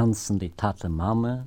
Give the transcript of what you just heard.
tanzen die Tante Mama